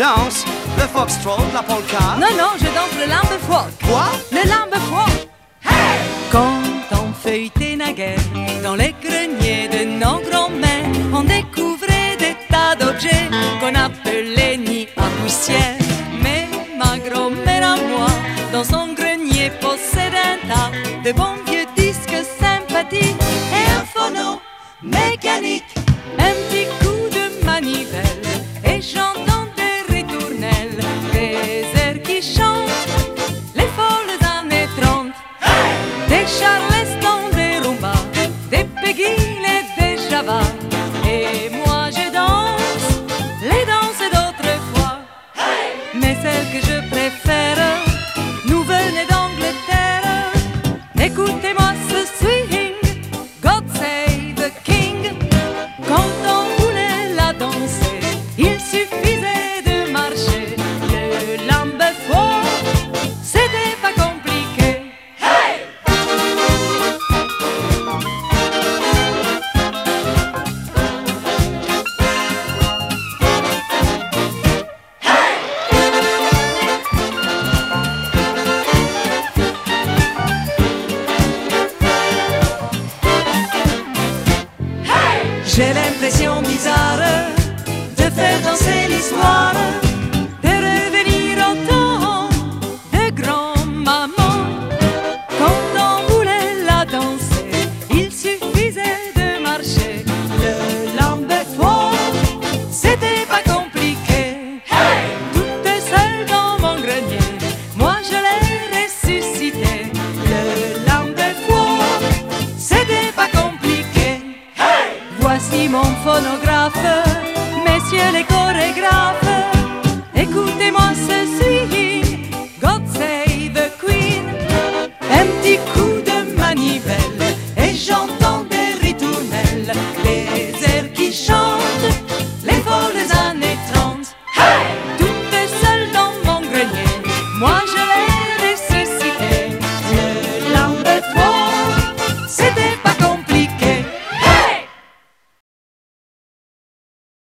danses? Le foxtrot, la polka? Non, non, je danse le lambe folk. Quoi? Le lambe folk. Quand on feuilletait naguère dans les greniers de nos grands-mères, on découvrait des tas d'objets qu'on appelait nids à poussière. Mais ma grand-mère à moi, dans son grenier, possède un tas de bons vieux disques sympathiques et un phono mécanique, un petit coup J'ai l'impression bizarre de faire danser l'histoire,